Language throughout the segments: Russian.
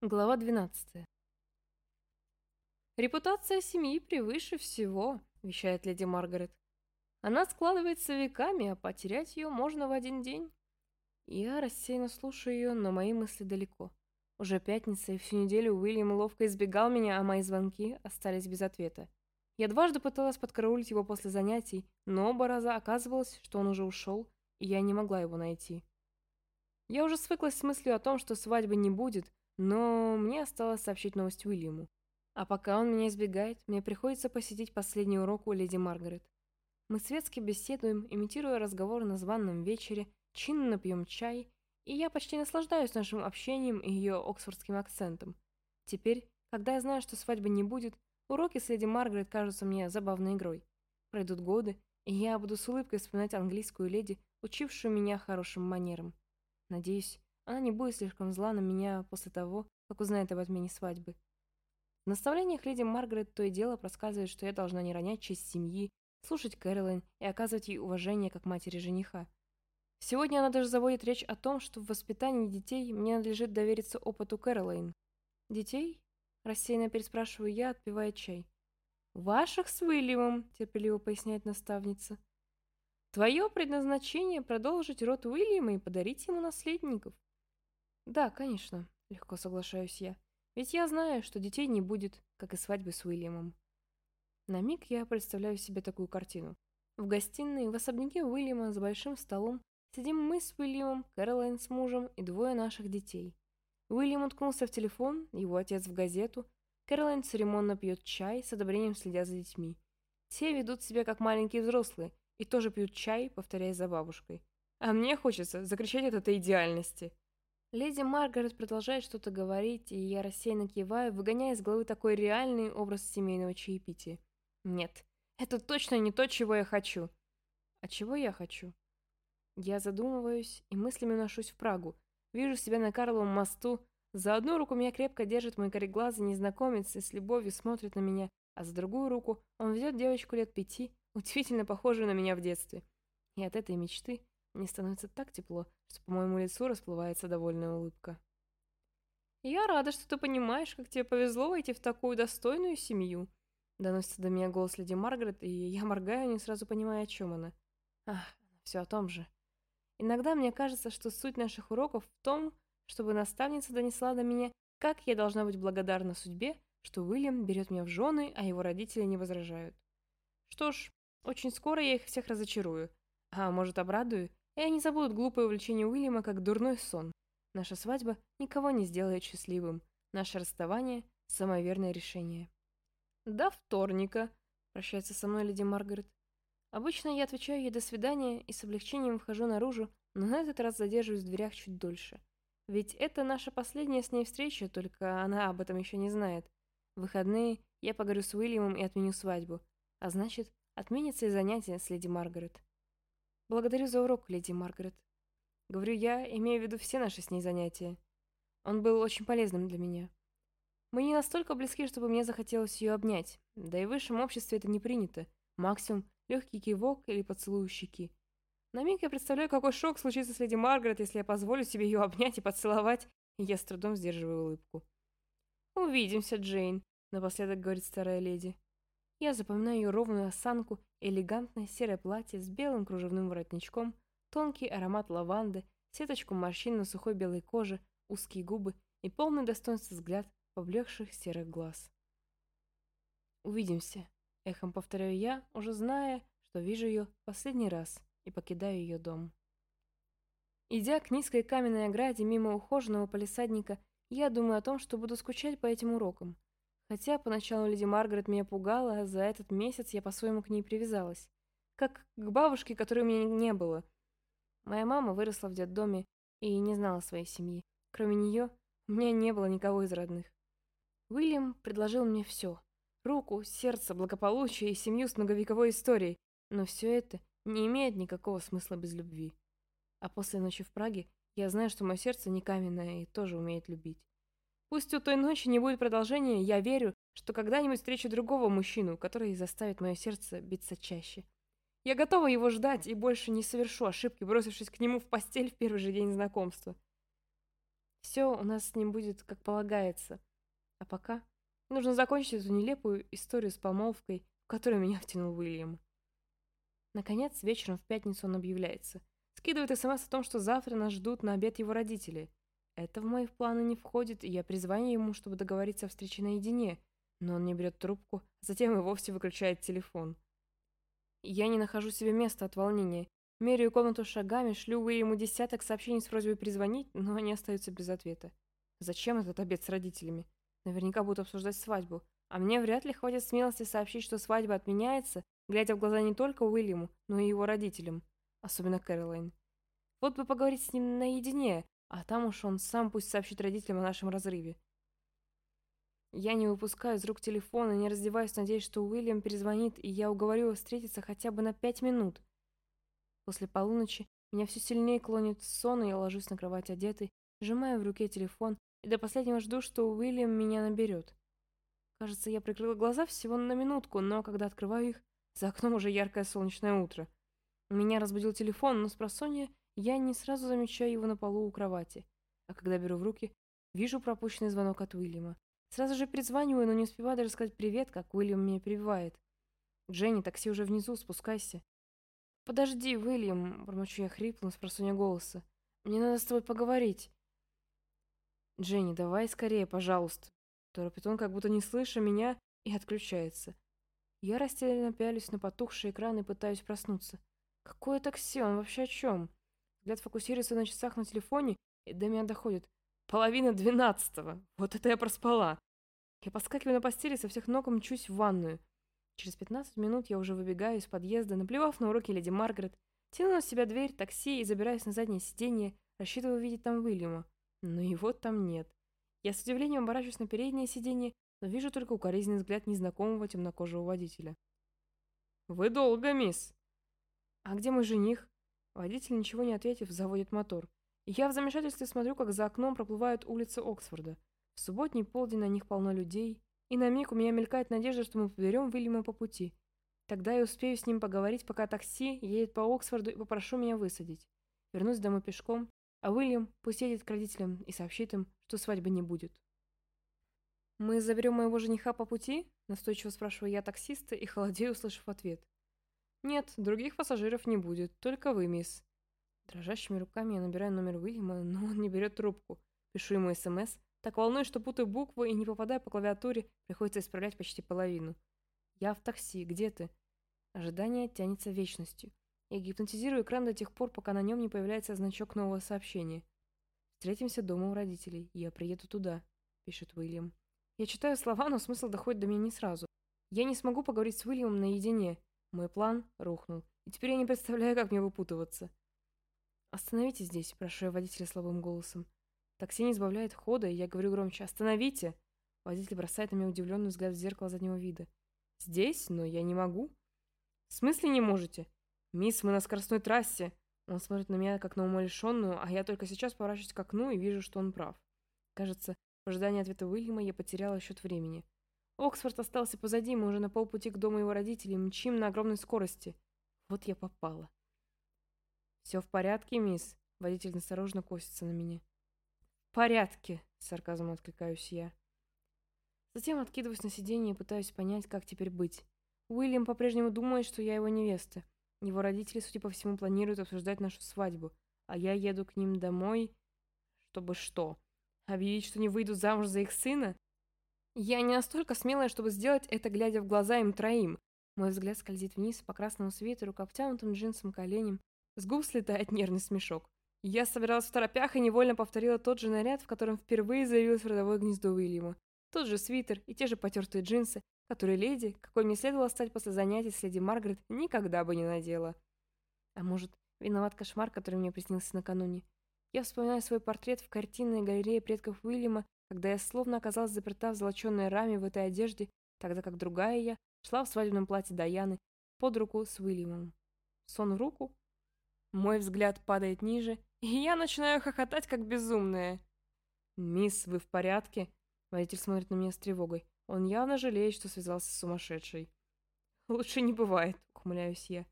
Глава 12. «Репутация семьи превыше всего», — вещает леди Маргарет. «Она складывается веками, а потерять ее можно в один день». Я рассеянно слушаю ее, но мои мысли далеко. Уже пятница, и всю неделю Уильям ловко избегал меня, а мои звонки остались без ответа. Я дважды пыталась подкараулить его после занятий, но оба раза оказывалось, что он уже ушел, и я не могла его найти. Я уже свыклась с мыслью о том, что свадьбы не будет, но мне осталось сообщить новость Уильяму. А пока он меня избегает, мне приходится посетить последний урок у леди Маргарет. Мы светски беседуем, имитируя разговор на званном вечере, чинно пьем чай, и я почти наслаждаюсь нашим общением и ее оксфордским акцентом. Теперь, когда я знаю, что свадьбы не будет, уроки с леди Маргарет кажутся мне забавной игрой. Пройдут годы, и я буду с улыбкой вспоминать английскую леди, учившую меня хорошим манерам. Надеюсь, она не будет слишком зла на меня после того, как узнает об отмене свадьбы. В наставлениях леди Маргарет то и дело проскальзывает, что я должна не ронять честь семьи, слушать Кэролайн и оказывать ей уважение как матери жениха. Сегодня она даже заводит речь о том, что в воспитании детей мне надлежит довериться опыту Кэролайн. «Детей?» – рассеянно переспрашиваю я, отпивая чай. «Ваших с Уильямом», – терпеливо поясняет наставница. «Твое предназначение – продолжить род Уильяма и подарить ему наследников. «Да, конечно», — легко соглашаюсь я. «Ведь я знаю, что детей не будет, как и свадьбы с Уильямом». На миг я представляю себе такую картину. В гостиной в особняке Уильяма за большим столом сидим мы с Уильямом, Кэролайн с мужем и двое наших детей. Уильям уткнулся в телефон, его отец в газету, Кэролайн церемонно пьет чай, с одобрением следя за детьми. Все ведут себя как маленькие взрослые и тоже пьют чай, повторяя за бабушкой. А мне хочется закричать от этой идеальности. Леди Маргарет продолжает что-то говорить, и я рассеянно киваю, выгоняя из головы такой реальный образ семейного чаепития. Нет, это точно не то, чего я хочу. А чего я хочу? Я задумываюсь и мыслями ношусь в Прагу. Вижу себя на Карловом мосту. За одну руку меня крепко держит мой кореглазый незнакомец и с любовью смотрит на меня, а за другую руку он ведет девочку лет пяти, удивительно похожую на меня в детстве. И от этой мечты мне становится так тепло, что по моему лицу расплывается довольная улыбка. «Я рада, что ты понимаешь, как тебе повезло войти в такую достойную семью», Доносится до меня голос леди Маргарет, и я моргаю, не сразу понимая, о чем она. Ах, все о том же. Иногда мне кажется, что суть наших уроков в том, чтобы наставница донесла до меня, как я должна быть благодарна судьбе, что Уильям берет меня в жены, а его родители не возражают. Что ж, очень скоро я их всех разочарую. А может, обрадую и они забудут глупое увлечение Уильяма как дурной сон. Наша свадьба никого не сделает счастливым. Наше расставание – самое верное решение. «До вторника», – прощается со мной леди Маргарет. Обычно я отвечаю ей «до свидания» и с облегчением вхожу наружу, но на этот раз задерживаюсь в дверях чуть дольше. Ведь это наша последняя с ней встреча, только она об этом еще не знает. В выходные я поговорю с Уильямом и отменю свадьбу, а значит, отменится и занятие с леди Маргарет. «Благодарю за урок, леди Маргарет». Говорю я, имея в виду все наши с ней занятия. Он был очень полезным для меня. Мы не настолько близки, чтобы мне захотелось ее обнять. Да и в высшем обществе это не принято. Максимум легкий кивок или поцелуй щеки. На миг я представляю, какой шок случится с леди Маргарет, если я позволю себе ее обнять и поцеловать, и я с трудом сдерживаю улыбку. «Увидимся, Джейн», — напоследок говорит старая леди. Я запоминаю ее ровную осанку, элегантное серое платье с белым кружевным воротничком, тонкий аромат лаванды, сеточку морщин на сухой белой коже, узкие губы и полный достоинства взгляд поблекших серых глаз. «Увидимся», — эхом повторяю я, уже зная, что вижу ее последний раз и покидаю ее дом. Идя к низкой каменной ограде мимо ухоженного полисадника, я думаю о том, что буду скучать по этим урокам. Хотя поначалу леди Маргарет меня пугала, а за этот месяц я по-своему к ней привязалась. Как к бабушке, которой у меня не было. Моя мама выросла в детдоме и не знала своей семьи. Кроме нее, у меня не было никого из родных. Уильям предложил мне все. Руку, сердце, благополучие и семью с многовековой историей. Но все это не имеет никакого смысла без любви. А после ночи в Праге я знаю, что мое сердце не каменное и тоже умеет любить. Пусть у той ночи не будет продолжения, я верю, что когда-нибудь встречу другого мужчину, который заставит мое сердце биться чаще. Я готова его ждать и больше не совершу ошибки, бросившись к нему в постель в первый же день знакомства. Все у нас с ним будет как полагается. А пока нужно закончить эту нелепую историю с помолвкой, в которую меня втянул Уильям. Наконец, вечером в пятницу он объявляется. Скидывает смс о том, что завтра нас ждут на обед его родители. Это в мои планы не входит, и я призвание ему, чтобы договориться о встрече наедине. Но он не берет трубку, затем и вовсе выключает телефон. Я не нахожу себе места от волнения. Меряю комнату шагами, шлю ему десяток сообщений с просьбой перезвонить, но они остаются без ответа. Зачем этот обед с родителями? Наверняка будут обсуждать свадьбу. А мне вряд ли хватит смелости сообщить, что свадьба отменяется, глядя в глаза не только Уильяму, но и его родителям. Особенно Кэролайн. Вот бы поговорить с ним наедине, а там уж он сам пусть сообщит родителям о нашем разрыве. Я не выпускаю из рук телефона, не раздеваюсь, надеясь, что Уильям перезвонит, и я уговорю его встретиться хотя бы на пять минут. После полуночи меня все сильнее клонит сон, и я ложусь на кровать одетый, сжимая в руке телефон, и до последнего жду, что Уильям меня наберет. Кажется, я прикрыла глаза всего на минутку, но когда открываю их, за окном уже яркое солнечное утро. Меня разбудил телефон, но с просонья я не сразу замечаю его на полу у кровати. А когда беру в руки, вижу пропущенный звонок от Уильяма. Сразу же перезваниваю, но не успеваю даже сказать привет, как Уильям меня перебивает. «Дженни, такси уже внизу, спускайся». «Подожди, Уильям», — бормочу я хриплым с просонья голоса. «Мне надо с тобой поговорить». «Дженни, давай скорее, пожалуйста». Торопит он, как будто не слыша меня, и отключается. Я растерянно пялюсь на потухший экран и пытаюсь проснуться. Какое такси? Он вообще о чем? Взгляд фокусируется на часах на телефоне, и до меня доходит. Половина двенадцатого. Вот это я проспала. Я подскакиваю на постели, со всех ног мчусь в ванную. Через пятнадцать минут я уже выбегаю из подъезда, наплевав на уроки леди Маргарет, тяну на себя дверь, такси и забираюсь на заднее сиденье, рассчитываю увидеть там Уильяма. Но его там нет. Я с удивлением оборачиваюсь на переднее сиденье, но вижу только укоризненный взгляд незнакомого темнокожего водителя. «Вы долго, мисс!» «А где мой жених?» Водитель, ничего не ответив, заводит мотор. Я в замешательстве смотрю, как за окном проплывают улицы Оксфорда. В субботний полдень на них полно людей, и на миг у меня мелькает надежда, что мы поберем Уильяма по пути. Тогда я успею с ним поговорить, пока такси едет по Оксфорду и попрошу меня высадить. Вернусь домой пешком, а Уильям пусть едет к родителям и сообщит им, что свадьбы не будет. «Мы заберем моего жениха по пути?» – настойчиво спрашиваю я таксиста и холодею, услышав ответ. «Нет, других пассажиров не будет, только вы, мисс». Дрожащими руками я набираю номер Уильяма, но он не берет трубку. Пишу ему СМС. Так волнуюсь, что путаю буквы и, не попадая по клавиатуре, приходится исправлять почти половину. Я в такси. Где ты? Ожидание тянется вечностью. Я гипнотизирую экран до тех пор, пока на нем не появляется значок нового сообщения. «Встретимся дома у родителей. Я приеду туда», — пишет Уильям. Я читаю слова, но смысл доходит до меня не сразу. Я не смогу поговорить с Уильямом наедине. Мой план рухнул. И теперь я не представляю, как мне выпутываться. «Остановите здесь», – прошу я водителя слабым голосом. Такси не избавляет хода, и я говорю громче «Остановите!». Водитель бросает на меня удивленный взгляд в зеркало заднего вида. «Здесь? Но я не могу». «В смысле не можете?» «Мисс, мы на скоростной трассе». Он смотрит на меня, как на умалишенную, а я только сейчас поворачиваюсь к окну и вижу, что он прав. Кажется, в ожидании ответа Уильяма я потеряла счет времени. Оксфорд остался позади, мы уже на полпути к дому его родителей, мчим на огромной скорости. Вот я попала. «Все в порядке, мисс?» Водитель осторожно косится на меня. «В порядке», — с сарказмом откликаюсь я. Затем откидываюсь на сиденье и пытаюсь понять, как теперь быть. Уильям по-прежнему думает, что я его невеста. Его родители, судя по всему, планируют обсуждать нашу свадьбу, а я еду к ним домой, чтобы что? Объявить, что не выйду замуж за их сына? Я не настолько смелая, чтобы сделать это, глядя в глаза им троим. Мой взгляд скользит вниз по красному свитеру, к обтянутым джинсам коленям, с губ слетает нервный смешок. Я собиралась в торопях и невольно повторила тот же наряд, в котором впервые заявилась в родовое гнездо Уильяма. Тот же свитер и те же потертые джинсы, которые леди, какой мне следовало стать после занятий с леди Маргарет, никогда бы не надела. А может, виноват кошмар, который мне приснился накануне. Я вспоминаю свой портрет в картинной галерее предков Уильяма, когда я словно оказалась заперта в золоченной раме в этой одежде, тогда как другая я шла в свадебном платье Даяны под руку с Уильямом. Сон в руку, мой взгляд падает ниже, и я начинаю хохотать, как безумная. «Мисс, вы в порядке?» Водитель смотрит на меня с тревогой. Он явно жалеет, что связался с сумасшедшей. «Лучше не бывает», — ухмыляюсь я.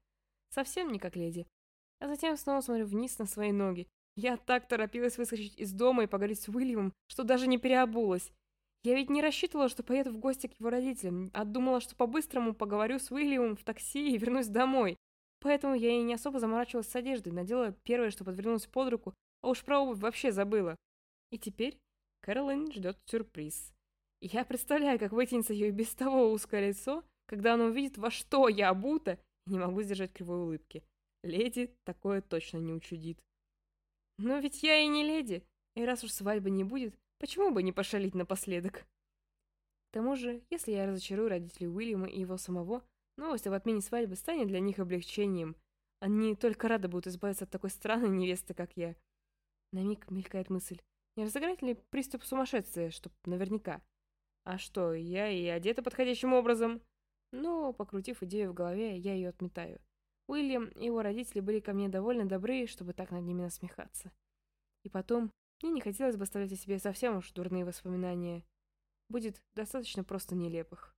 «Совсем не как леди». А затем снова смотрю вниз на свои ноги. Я так торопилась выскочить из дома и поговорить с Уильямом, что даже не переобулась. Я ведь не рассчитывала, что поеду в гости к его родителям, а думала, что по-быстрому поговорю с Уильямом в такси и вернусь домой. Поэтому я и не особо заморачивалась с одеждой, надела первое, что подвернулось под руку, а уж про обувь вообще забыла. И теперь Кэролайн ждет сюрприз. Я представляю, как вытянется ее и без того узкое лицо, когда она увидит, во что я обута, и не могу сдержать кривой улыбки. Леди такое точно не учудит. Но ведь я и не леди, и раз уж свадьбы не будет, почему бы не пошалить напоследок? К тому же, если я разочарую родителей Уильяма и его самого, новость об отмене свадьбы станет для них облегчением. Они только рады будут избавиться от такой странной невесты, как я. На миг мелькает мысль, не разыграть ли приступ сумасшествия, чтоб наверняка. А что, я и одета подходящим образом? Но, покрутив идею в голове, я ее отметаю. Уильям и его родители были ко мне довольно добры, чтобы так над ними насмехаться. И потом, мне не хотелось бы оставлять о себе совсем уж дурные воспоминания. Будет достаточно просто нелепых.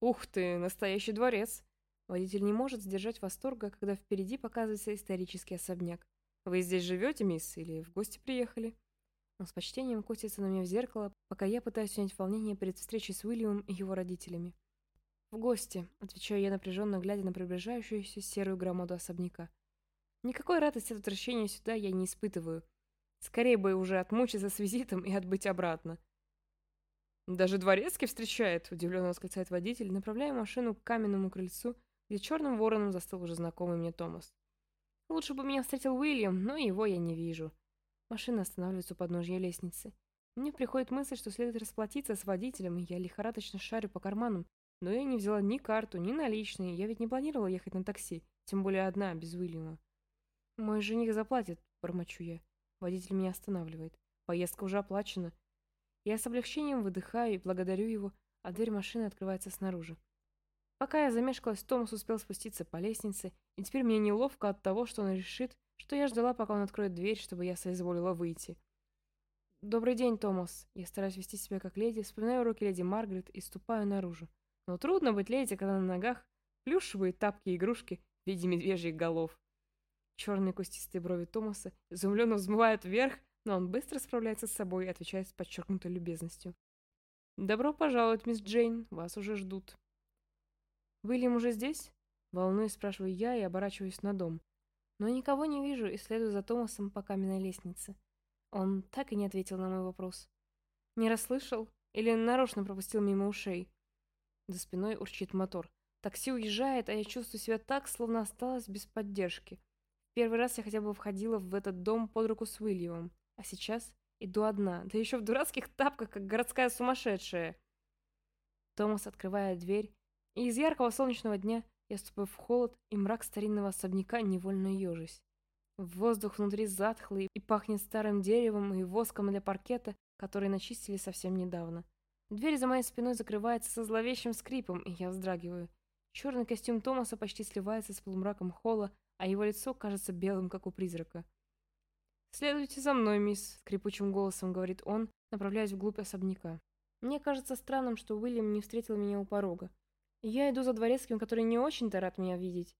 Ух ты, настоящий дворец! Водитель не может сдержать восторга, когда впереди показывается исторический особняк. Вы здесь живете, мисс, или в гости приехали? Он с почтением косится на меня в зеркало, пока я пытаюсь унять волнение перед встречей с Уильямом и его родителями. «В гости», — отвечаю я напряженно, глядя на приближающуюся серую громаду особняка. Никакой радости от возвращения сюда я не испытываю. Скорее бы уже отмучиться с визитом и отбыть обратно. «Даже дворецкий встречает», — удивленно восклицает водитель, направляя машину к каменному крыльцу, где черным вороном застыл уже знакомый мне Томас. Лучше бы меня встретил Уильям, но его я не вижу. Машина останавливается у подножья лестницы. Мне приходит мысль, что следует расплатиться с водителем, и я лихорадочно шарю по карманам, но я не взяла ни карту, ни наличные, я ведь не планировала ехать на такси, тем более одна, без Уильяма. «Мой жених заплатит», — бормочу я. Водитель меня останавливает. Поездка уже оплачена. Я с облегчением выдыхаю и благодарю его, а дверь машины открывается снаружи. Пока я замешкалась, Томас успел спуститься по лестнице, и теперь мне неловко от того, что он решит, что я ждала, пока он откроет дверь, чтобы я соизволила выйти. «Добрый день, Томас». Я стараюсь вести себя как леди, вспоминаю уроки леди Маргарет и ступаю наружу. Но трудно быть леди, когда на ногах плюшевые тапки и игрушки в виде медвежьих голов. Черные кустистые брови Томаса изумленно взмывают вверх, но он быстро справляется с собой и отвечает с подчеркнутой любезностью. «Добро пожаловать, мисс Джейн, вас уже ждут». «Уильям уже здесь?» Волнуюсь, спрашиваю я и оборачиваюсь на дом. Но никого не вижу и следую за Томасом по каменной лестнице. Он так и не ответил на мой вопрос. Не расслышал или нарочно пропустил мимо ушей? За спиной урчит мотор. Такси уезжает, а я чувствую себя так, словно осталась без поддержки. Первый раз я хотя бы входила в этот дом под руку с Уильямом, а сейчас иду одна, да еще в дурацких тапках, как городская сумасшедшая. Томас открывает дверь, и из яркого солнечного дня я ступаю в холод и мрак старинного особняка, невольно ежусь. Воздух внутри затхлый и пахнет старым деревом и воском для паркета, который начистили совсем недавно. Дверь за моей спиной закрывается со зловещим скрипом, и я вздрагиваю. Черный костюм Томаса почти сливается с полумраком холла, а его лицо кажется белым, как у призрака. «Следуйте за мной, мисс», — скрипучим голосом говорит он, направляясь вглубь особняка. Мне кажется странным, что Уильям не встретил меня у порога. Я иду за дворецким, который не очень-то рад меня видеть.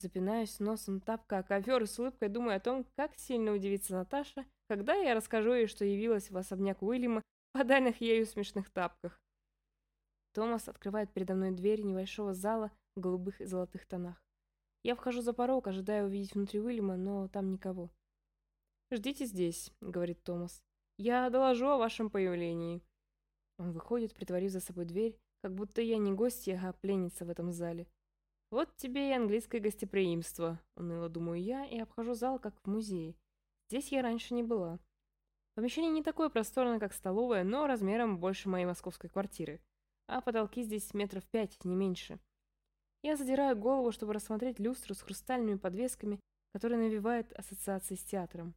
Запинаюсь носом тапка ковер и с улыбкой думаю о том, как сильно удивится Наташа, когда я расскажу ей, что явилась в особняк Уильяма подаренных ею смешных тапках. Томас открывает передо мной дверь небольшого зала в голубых и золотых тонах. Я вхожу за порог, ожидая увидеть внутри Уильяма, но там никого. «Ждите здесь», — говорит Томас. «Я доложу о вашем появлении». Он выходит, притворив за собой дверь, как будто я не гостья, а пленница в этом зале. «Вот тебе и английское гостеприимство», — уныло думаю я и обхожу зал, как в музее. Здесь я раньше не была. Помещение не такое просторное, как столовая, но размером больше моей московской квартиры. А потолки здесь метров пять, не меньше. Я задираю голову, чтобы рассмотреть люстру с хрустальными подвесками, которая навевает ассоциации с театром.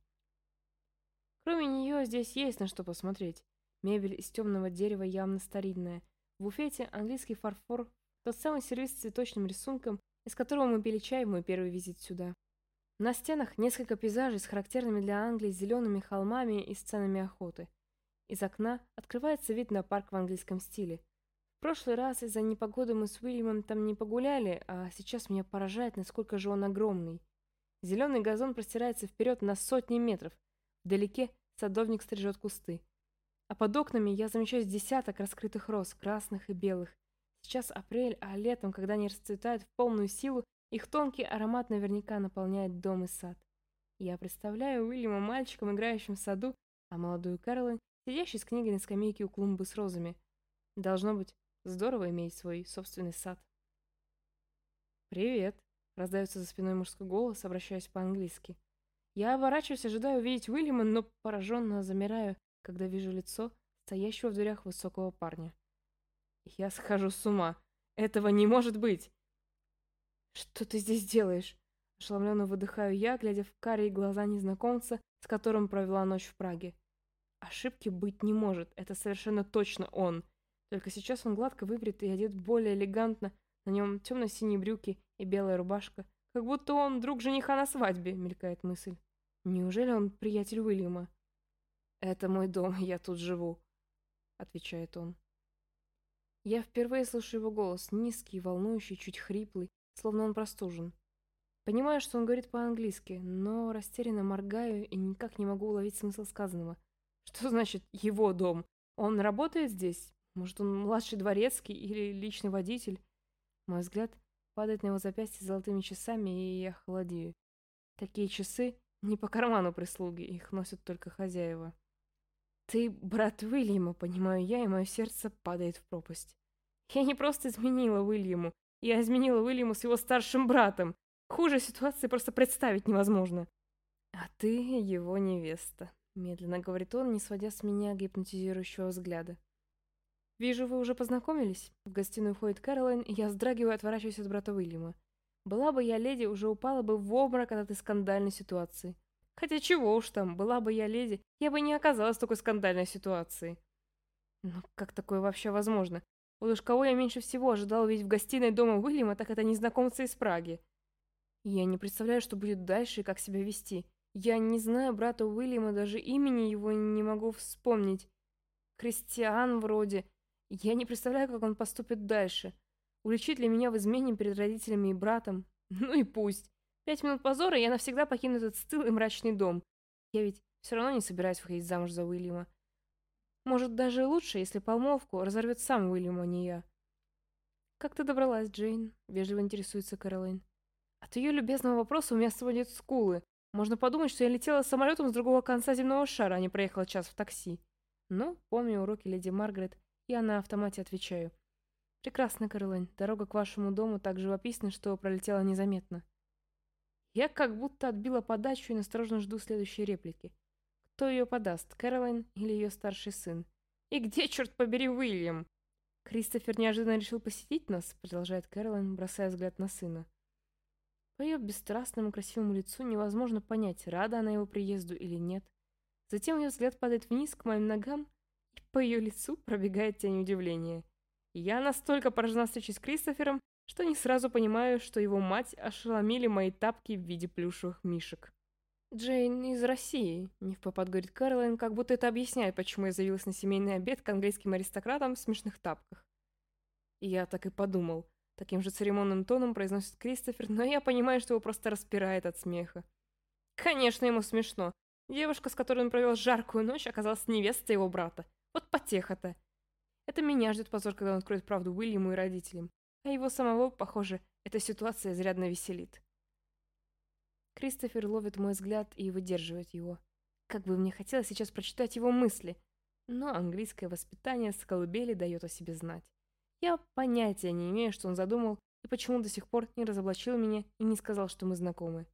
Кроме нее, здесь есть на что посмотреть. Мебель из темного дерева явно старинная. В буфете английский фарфор, тот самый сервис с цветочным рисунком, из которого мы пили чай в мой первый визит сюда. На стенах несколько пейзажей с характерными для Англии зелеными холмами и сценами охоты. Из окна открывается вид на парк в английском стиле. В прошлый раз из-за непогоды мы с Уильямом там не погуляли, а сейчас меня поражает, насколько же он огромный. Зеленый газон простирается вперед на сотни метров. Вдалеке садовник стрижет кусты. А под окнами я замечаю десяток раскрытых роз, красных и белых. Сейчас апрель, а летом, когда они расцветают в полную силу, их тонкий аромат наверняка наполняет дом и сад. Я представляю Уильяма мальчиком, играющим в саду, а молодую Кэролайн, сидящей с книгой на скамейке у клумбы с розами. Должно быть здорово иметь свой собственный сад. «Привет!» — раздается за спиной мужской голос, обращаясь по-английски. Я оборачиваюсь, ожидая увидеть Уильяма, но пораженно замираю, когда вижу лицо стоящего в дверях высокого парня. Я схожу с ума. Этого не может быть. Что ты здесь делаешь? Ошеломленно выдыхаю я, глядя в карие глаза незнакомца, с которым провела ночь в Праге. Ошибки быть не может, это совершенно точно он. Только сейчас он гладко выбрит и одет более элегантно, на нем темно-синие брюки и белая рубашка, как будто он друг жениха на свадьбе, мелькает мысль. Неужели он приятель Уильяма? «Это мой дом, я тут живу», — отвечает он. Я впервые слышу его голос, низкий, волнующий, чуть хриплый, словно он простужен. Понимаю, что он говорит по-английски, но растерянно моргаю и никак не могу уловить смысл сказанного. Что значит «его дом»? Он работает здесь? Может, он младший дворецкий или личный водитель? Мой взгляд падает на его запястье золотыми часами, и я холодею. Такие часы не по карману прислуги, их носят только хозяева. Ты брат Уильяма, понимаю я, и мое сердце падает в пропасть. Я не просто изменила Уильяму, я изменила Уильяму с его старшим братом. Хуже ситуации просто представить невозможно. А ты его невеста, медленно говорит он, не сводя с меня гипнотизирующего взгляда. Вижу, вы уже познакомились. В гостиную входит Кэролайн, и я вздрагиваю отворачиваюсь от брата Уильяма. Была бы я леди, уже упала бы в обморок от этой скандальной ситуации. Хотя чего уж там, была бы я леди, я бы не оказалась в такой скандальной ситуации. Но как такое вообще возможно? Вот уж кого я меньше всего ожидала увидеть в гостиной дома Уильяма, так это незнакомца из Праги. Я не представляю, что будет дальше и как себя вести. Я не знаю брата Уильяма, даже имени его не могу вспомнить. Кристиан вроде. Я не представляю, как он поступит дальше. Уличит ли меня в измене перед родителями и братом? Ну и пусть. Пять минут позора, и я навсегда покину этот стыл и мрачный дом. Я ведь все равно не собираюсь выходить замуж за Уильяма. Может, даже лучше, если помолвку разорвет сам Уильям, а не я. «Как ты добралась, Джейн?» — вежливо интересуется Кэролайн. От ее любезного вопроса у меня сводят скулы. Можно подумать, что я летела самолетом с другого конца земного шара, а не проехала час в такси. Но, помню уроки леди Маргарет, я на автомате отвечаю. «Прекрасно, Кэролайн. Дорога к вашему дому так живописна, что пролетела незаметно». Я как будто отбила подачу и настороженно жду следующей реплики. Кто ее подаст, Кэролайн или ее старший сын? И где, черт побери, Уильям? Кристофер неожиданно решил посетить нас, продолжает Кэролайн, бросая взгляд на сына. По ее бесстрастному красивому лицу невозможно понять, рада она его приезду или нет. Затем ее взгляд падает вниз к моим ногам, и по ее лицу пробегает тень удивления. Я настолько поражена встречей с Кристофером, что не сразу понимаю, что его мать ошеломили мои тапки в виде плюшевых мишек. Джейн из России, не в попад говорит Кэролайн, как будто это объясняет, почему я заявилась на семейный обед к английским аристократам в смешных тапках. И я так и подумал. Таким же церемонным тоном произносит Кристофер, но я понимаю, что его просто распирает от смеха. Конечно, ему смешно. Девушка, с которой он провел жаркую ночь, оказалась невестой его брата. Вот потеха-то. Это меня ждет позор, когда он откроет правду Уильяму и родителям а его самого, похоже, эта ситуация изрядно веселит. Кристофер ловит мой взгляд и выдерживает его. Как бы мне хотелось сейчас прочитать его мысли, но английское воспитание с колыбели дает о себе знать. Я понятия не имею, что он задумал и почему до сих пор не разоблачил меня и не сказал, что мы знакомы.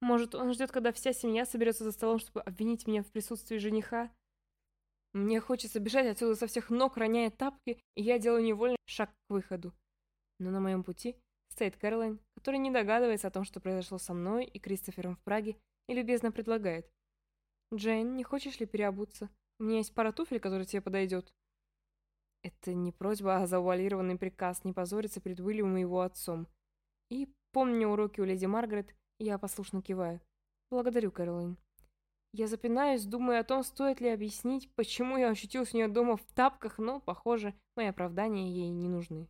Может, он ждет, когда вся семья соберется за столом, чтобы обвинить меня в присутствии жениха? Мне хочется бежать отсюда со всех ног, роняя тапки, и я делаю невольный шаг к выходу. Но на моем пути стоит Кэролайн, которая не догадывается о том, что произошло со мной и Кристофером в Праге, и любезно предлагает. «Джейн, не хочешь ли переобуться? У меня есть пара туфель, которая тебе подойдет». Это не просьба, а завуалированный приказ не позориться перед Уильямом и его отцом. И, помня уроки у леди Маргарет, я послушно киваю. Благодарю, Кэролайн. Я запинаюсь, думая о том, стоит ли объяснить, почему я ощутилась у нее дома в тапках, но, похоже, мои оправдания ей не нужны.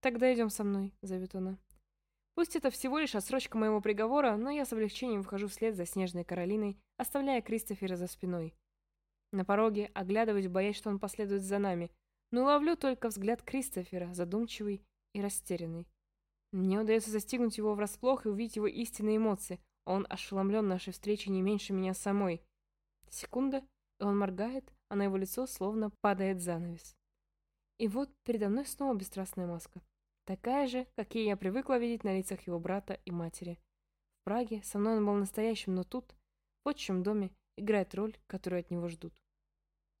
«Тогда идем со мной», — зовет она. Пусть это всего лишь отсрочка моего приговора, но я с облегчением вхожу вслед за Снежной Каролиной, оставляя Кристофера за спиной. На пороге оглядываюсь, боясь, что он последует за нами, но ловлю только взгляд Кристофера, задумчивый и растерянный. Мне удается застигнуть его врасплох и увидеть его истинные эмоции. Он ошеломлен нашей встречей не меньше меня самой. Секунда, и он моргает, а на его лицо словно падает занавес. И вот передо мной снова бесстрастная маска. Такая же, какие я привыкла видеть на лицах его брата и матери. В Праге со мной он был настоящим, но тут, в отчим доме, играет роль, которую от него ждут.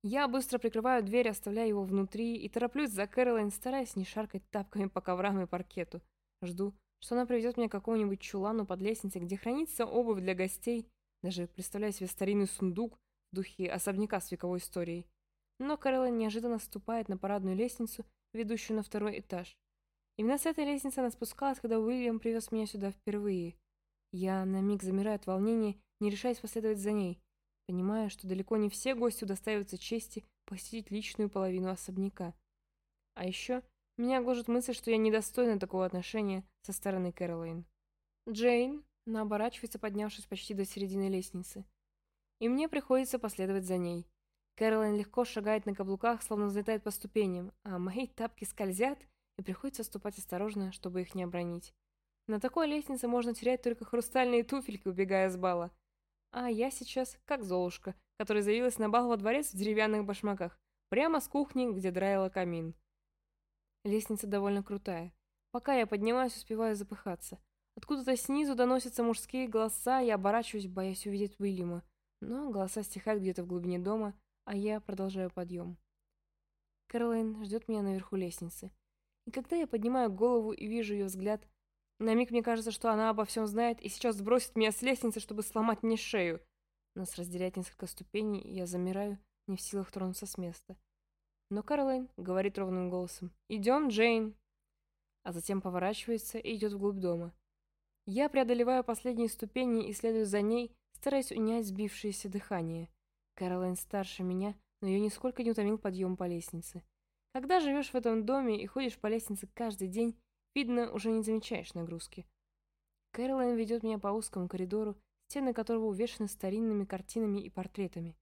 Я быстро прикрываю дверь, оставляя его внутри, и тороплюсь за Кэролайн, стараясь не шаркать тапками по коврам и паркету. Жду, что она приведет меня к какому-нибудь чулану под лестницей, где хранится обувь для гостей, даже представляя себе старинный сундук в духе особняка с вековой историей. Но Кэролайн неожиданно ступает на парадную лестницу, ведущую на второй этаж. Именно с этой лестницы она спускалась, когда Уильям привез меня сюда впервые. Я на миг замираю от волнения, не решаясь последовать за ней, понимая, что далеко не все гости удостаиваются чести посетить личную половину особняка. А еще меня гложет мысль, что я недостойна такого отношения со стороны Кэролайн. Джейн, она оборачивается, поднявшись почти до середины лестницы. И мне приходится последовать за ней. Кэролайн легко шагает на каблуках, словно взлетает по ступеням, а мои тапки скользят, и приходится ступать осторожно, чтобы их не обронить. На такой лестнице можно терять только хрустальные туфельки, убегая с бала. А я сейчас как Золушка, которая заявилась на бал во дворец в деревянных башмаках, прямо с кухни, где драила камин. Лестница довольно крутая. Пока я поднимаюсь, успеваю запыхаться. Откуда-то снизу доносятся мужские голоса, я оборачиваюсь, боясь увидеть Уильяма. Но голоса стихают где-то в глубине дома, а я продолжаю подъем. Кэролайн ждет меня наверху лестницы. И когда я поднимаю голову и вижу ее взгляд, на миг мне кажется, что она обо всем знает и сейчас сбросит меня с лестницы, чтобы сломать мне шею. Нас разделяет несколько ступеней, и я замираю, не в силах тронуться с места. Но Каролайн говорит ровным голосом «Идем, Джейн!» А затем поворачивается и идет вглубь дома. Я преодолеваю последние ступени и следую за ней, стараясь унять сбившееся дыхание. Каролайн старше меня, но ее нисколько не утомил подъем по лестнице. Когда живешь в этом доме и ходишь по лестнице каждый день, видно, уже не замечаешь нагрузки. Кэролайн ведет меня по узкому коридору, стены которого увешаны старинными картинами и портретами.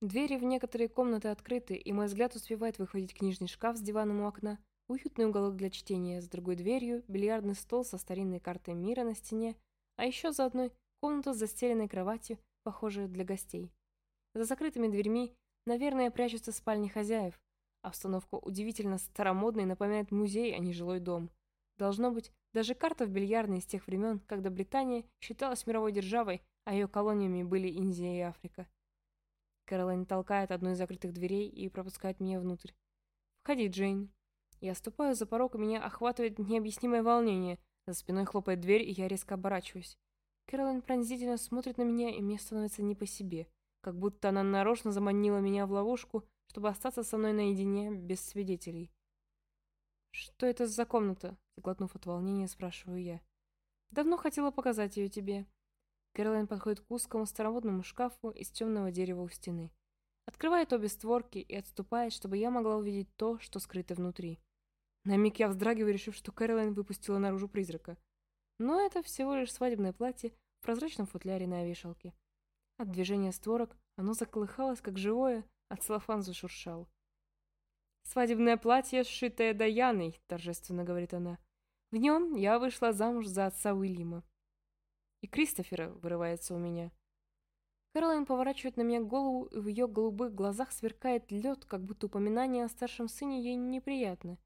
Двери в некоторые комнаты открыты, и мой взгляд успевает выхватить книжный шкаф с диваном у окна, уютный уголок для чтения с другой дверью, бильярдный стол со старинной картой мира на стене, а еще за одной комната с застеленной кроватью, похожая для гостей. За закрытыми дверьми, наверное, прячутся спальни хозяев, Обстановка удивительно старомодной, напоминает музей, а не жилой дом. Должно быть, даже карта в бильярдной из тех времен, когда Британия считалась мировой державой, а ее колониями были Индия и Африка. Кэролайн толкает одну из закрытых дверей и пропускает меня внутрь. «Входи, Джейн». Я ступаю за порог, и меня охватывает необъяснимое волнение. За спиной хлопает дверь, и я резко оборачиваюсь. Кэролайн пронзительно смотрит на меня, и мне становится не по себе. Как будто она нарочно заманила меня в ловушку, чтобы остаться со мной наедине, без свидетелей. «Что это за комната?» — заглотнув от волнения, спрашиваю я. «Давно хотела показать ее тебе». Кэролайн подходит к узкому старомодному шкафу из темного дерева у стены. Открывает обе створки и отступает, чтобы я могла увидеть то, что скрыто внутри. На миг я вздрагиваю, решив, что Кэролайн выпустила наружу призрака. Но это всего лишь свадебное платье в прозрачном футляре на вешалке. От движения створок оно заколыхалось, как живое, а целлофан зашуршал. «Свадебное платье, сшитое Даяной», — торжественно говорит она. «В нем я вышла замуж за отца Уильяма». «И Кристофера» вырывается у меня. Кэролайн поворачивает на меня голову, и в ее голубых глазах сверкает лед, как будто упоминание о старшем сыне ей неприятно.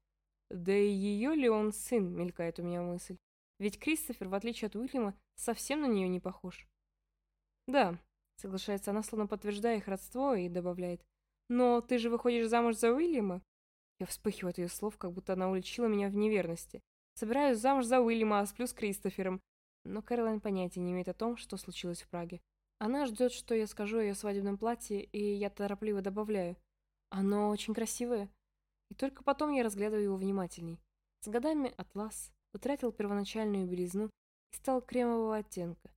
Да и ее ли он сын, мелькает у меня мысль. Ведь Кристофер, в отличие от Уильяма, совсем на нее не похож. Да, Соглашается она, словно подтверждая их родство, и добавляет. «Но ты же выходишь замуж за Уильяма?» Я вспыхиваю от ее слов, как будто она уличила меня в неверности. Собираюсь замуж за Уильяма, а сплю с Кристофером. Но Кэролайн понятия не имеет о том, что случилось в Праге. Она ждет, что я скажу о ее свадебном платье, и я торопливо добавляю. Оно очень красивое. И только потом я разглядываю его внимательней. С годами атлас утратил первоначальную белизну и стал кремового оттенка.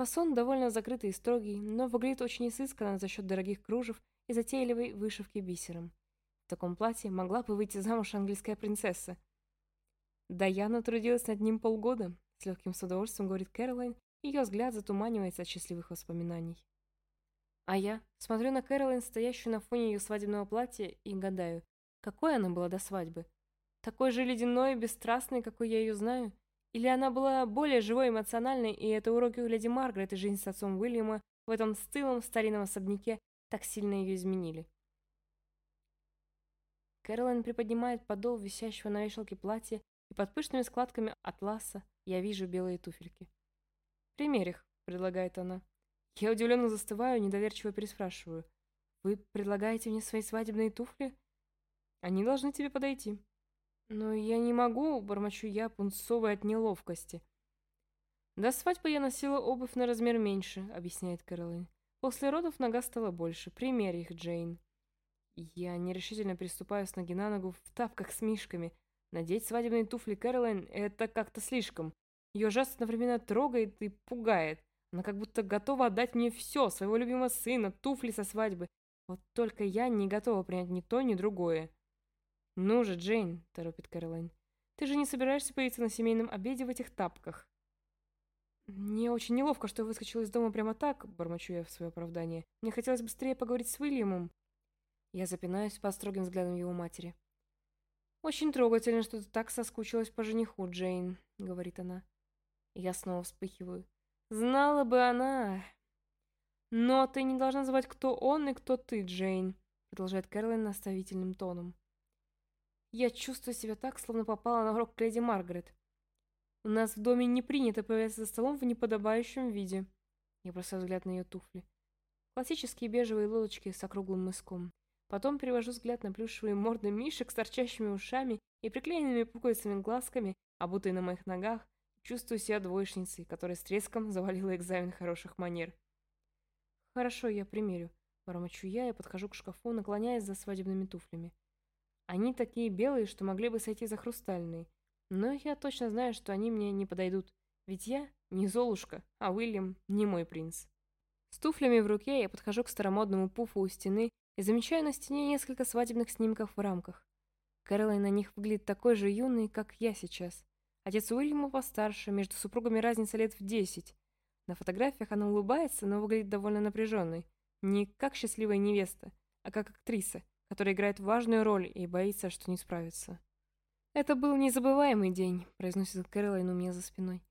Фасон довольно закрытый и строгий, но выглядит очень изысканно за счет дорогих кружев и затейливой вышивки бисером. В таком платье могла бы выйти замуж английская принцесса. Даяна трудилась над ним полгода, с легким с удовольствием говорит Кэролайн, ее взгляд затуманивается от счастливых воспоминаний. А я смотрю на Кэролайн, стоящую на фоне ее свадебного платья, и гадаю, какой она была до свадьбы. Такой же ледяной и бесстрастной, какой я ее знаю? Или она была более живой и эмоциональной, и это уроки у леди Маргарет и жизнь с отцом Уильяма в этом стылом старинном особняке так сильно ее изменили? Кэролайн приподнимает подол висящего на вешалке платья, и под пышными складками атласа я вижу белые туфельки. «Примерь их», — предлагает она. Я удивленно застываю, недоверчиво переспрашиваю. «Вы предлагаете мне свои свадебные туфли? Они должны тебе подойти». «Но я не могу», — бормочу я, пунцовая от неловкости. «До свадьбы я носила обувь на размер меньше», — объясняет Кэролайн. «После родов нога стала больше. Примерь их, Джейн». Я нерешительно приступаю с ноги на ногу в тапках с мишками. Надеть свадебные туфли Кэролайн — это как-то слишком. Ее жест одновременно трогает и пугает. Она как будто готова отдать мне все, своего любимого сына, туфли со свадьбы. Вот только я не готова принять ни то, ни другое. «Ну же, Джейн», — торопит Кэролайн, — «ты же не собираешься появиться на семейном обеде в этих тапках?» «Мне очень неловко, что я выскочила из дома прямо так», — бормочу я в свое оправдание. «Мне хотелось быстрее поговорить с Уильямом». Я запинаюсь под строгим взглядом его матери. «Очень трогательно, что ты так соскучилась по жениху, Джейн», — говорит она. Я снова вспыхиваю. Знала бы она. Но ты не должна забывать, кто он и кто ты, Джейн, продолжает Кэролайн наставительным тоном. Я чувствую себя так, словно попала на урок к леди Маргарет. У нас в доме не принято появляться за столом в неподобающем виде. Я бросаю взгляд на ее туфли. Классические бежевые лодочки с округлым мыском. Потом перевожу взгляд на плюшевые морды мишек с торчащими ушами и приклеенными пуговицами глазками, обутые на моих ногах, Чувствую себя двоечницей, которая с треском завалила экзамен хороших манер. «Хорошо, я примерю», — бормочу я и подхожу к шкафу, наклоняясь за свадебными туфлями. Они такие белые, что могли бы сойти за хрустальные. Но я точно знаю, что они мне не подойдут. Ведь я не Золушка, а Уильям не мой принц. С туфлями в руке я подхожу к старомодному пуфу у стены и замечаю на стене несколько свадебных снимков в рамках. Кэролайн на них выглядит такой же юной, как я сейчас. Отец Уильяма постарше, между супругами разница лет в десять. На фотографиях она улыбается, но выглядит довольно напряженной. Не как счастливая невеста, а как актриса, которая играет важную роль и боится, что не справится. «Это был незабываемый день», — произносит Кэролайн у меня за спиной.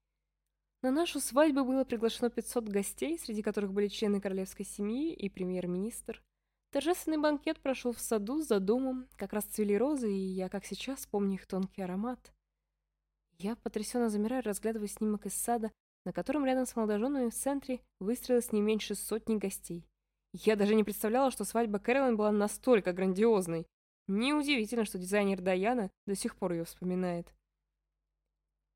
На нашу свадьбу было приглашено 500 гостей, среди которых были члены королевской семьи и премьер-министр. Торжественный банкет прошел в саду за домом, как раз цвели розы, и я, как сейчас, помню их тонкий аромат. Я потрясенно замираю, разглядывая снимок из сада, на котором рядом с молодоженами в центре выстроилось не меньше сотни гостей. Я даже не представляла, что свадьба Кэролайн была настолько грандиозной. Неудивительно, что дизайнер Даяна до сих пор ее вспоминает.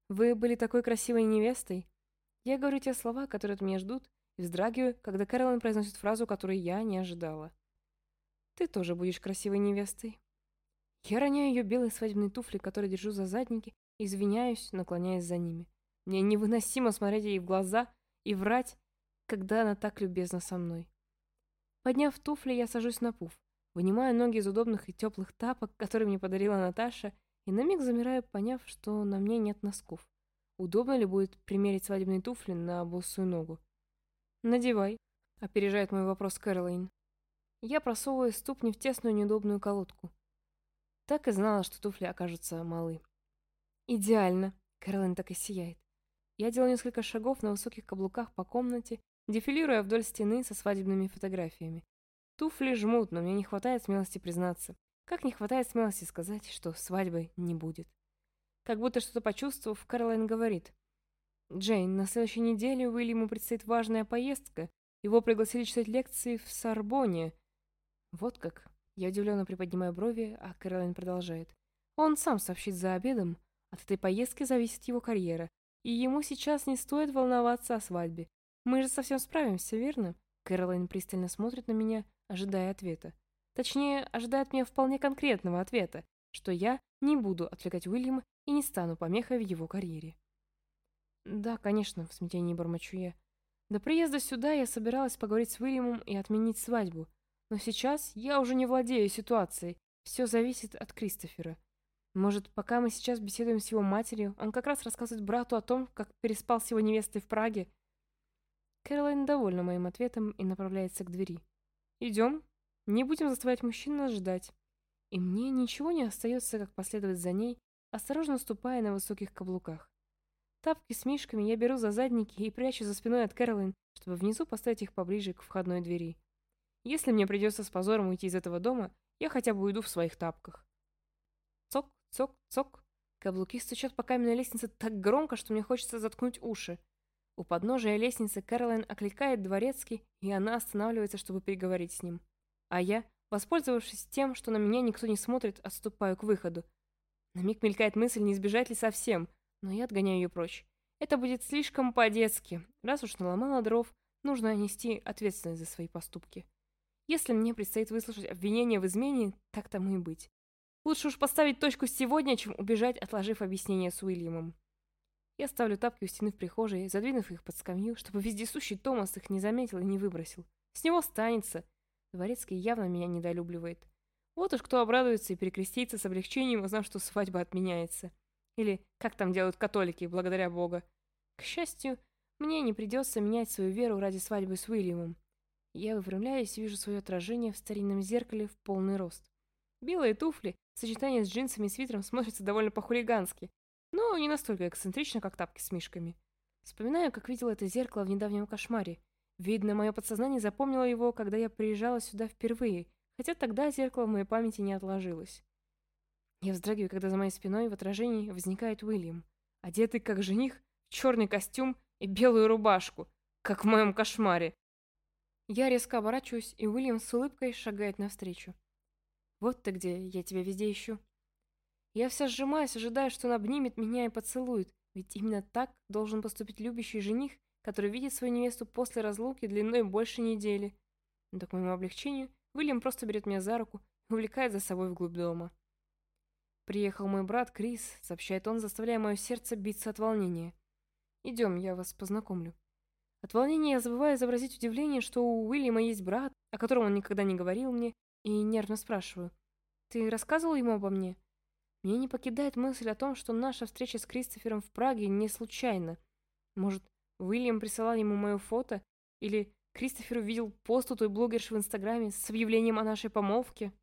«Вы были такой красивой невестой?» Я говорю те слова, которые от меня ждут, и вздрагиваю, когда Кэролайн произносит фразу, которую я не ожидала. «Ты тоже будешь красивой невестой». Я роняю ее белые свадебные туфли, которые держу за задники, Извиняюсь, наклоняясь за ними. Мне невыносимо смотреть ей в глаза и врать, когда она так любезна со мной. Подняв туфли, я сажусь на пуф, вынимаю ноги из удобных и теплых тапок, которые мне подарила Наташа, и на миг замираю, поняв, что на мне нет носков. Удобно ли будет примерить свадебные туфли на босую ногу? «Надевай», — опережает мой вопрос Кэролайн. Я просовываю ступни в тесную неудобную колодку. Так и знала, что туфли окажутся малы. Идеально. Кэролин так и сияет. Я делаю несколько шагов на высоких каблуках по комнате, дефилируя вдоль стены со свадебными фотографиями. Туфли жмут, но мне не хватает смелости признаться. Как не хватает смелости сказать, что свадьбы не будет. Как будто что-то почувствовав, Кэролайн говорит. «Джейн, на следующей неделе Уильяму предстоит важная поездка. Его пригласили читать лекции в Сорбоне». Вот как. Я удивленно приподнимаю брови, а Кэролайн продолжает. «Он сам сообщит за обедом, от этой поездки зависит его карьера, и ему сейчас не стоит волноваться о свадьбе. Мы же совсем справимся, верно? Кэролайн пристально смотрит на меня, ожидая ответа. Точнее, ожидает меня вполне конкретного ответа, что я не буду отвлекать Уильяма и не стану помехой в его карьере. Да, конечно, в смятении бормочу я. До приезда сюда я собиралась поговорить с Уильямом и отменить свадьбу. Но сейчас я уже не владею ситуацией. Все зависит от Кристофера. Может, пока мы сейчас беседуем с его матерью, он как раз рассказывает брату о том, как переспал с его невестой в Праге. Кэролайн довольна моим ответом и направляется к двери. «Идем. Не будем заставлять мужчин нас ждать». И мне ничего не остается, как последовать за ней, осторожно ступая на высоких каблуках. Тапки с мишками я беру за задники и прячу за спиной от Кэролайн, чтобы внизу поставить их поближе к входной двери. Если мне придется с позором уйти из этого дома, я хотя бы уйду в своих тапках. Цок, цок, цок. Каблуки стучат по каменной лестнице так громко, что мне хочется заткнуть уши. У подножия лестницы Кэролайн окликает дворецкий, и она останавливается, чтобы переговорить с ним. А я, воспользовавшись тем, что на меня никто не смотрит, отступаю к выходу. На миг мелькает мысль, не сбежать ли совсем, но я отгоняю ее прочь. Это будет слишком по-детски. Раз уж наломала дров, нужно нести ответственность за свои поступки. Если мне предстоит выслушать обвинение в измене, так тому и быть. Лучше уж поставить точку сегодня, чем убежать, отложив объяснение с Уильямом. Я ставлю тапки у стены в прихожей, задвинув их под скамью, чтобы вездесущий Томас их не заметил и не выбросил. С него станется. Дворецкий явно меня недолюбливает. Вот уж кто обрадуется и перекрестится с облегчением, узнав, что свадьба отменяется. Или как там делают католики, благодаря Бога. К счастью, мне не придется менять свою веру ради свадьбы с Уильямом. Я выпрямляюсь и вижу свое отражение в старинном зеркале в полный рост. Белые туфли в сочетании с джинсами и свитером смотрятся довольно по-хулигански, но не настолько эксцентрично, как тапки с мишками. Вспоминаю, как видел это зеркало в недавнем кошмаре. Видно, мое подсознание запомнило его, когда я приезжала сюда впервые, хотя тогда зеркало в моей памяти не отложилось. Я вздрагиваю, когда за моей спиной в отражении возникает Уильям, одетый как жених, в черный костюм и белую рубашку, как в моем кошмаре. Я резко оборачиваюсь, и Уильям с улыбкой шагает навстречу. «Вот ты где, я тебя везде ищу». Я вся сжимаюсь, ожидая, что он обнимет меня и поцелует, ведь именно так должен поступить любящий жених, который видит свою невесту после разлуки длиной больше недели. Но к моему облегчению, Уильям просто берет меня за руку и увлекает за собой вглубь дома. «Приехал мой брат Крис», — сообщает он, заставляя мое сердце биться от волнения. «Идем, я вас познакомлю». От волнения я забываю изобразить удивление, что у Уильяма есть брат, о котором он никогда не говорил мне, и нервно спрашиваю. «Ты рассказывал ему обо мне?» Меня не покидает мысль о том, что наша встреча с Кристофером в Праге не случайна. Может, Уильям присылал ему мое фото? Или Кристофер увидел пост у той блогерши в Инстаграме с объявлением о нашей помолвке?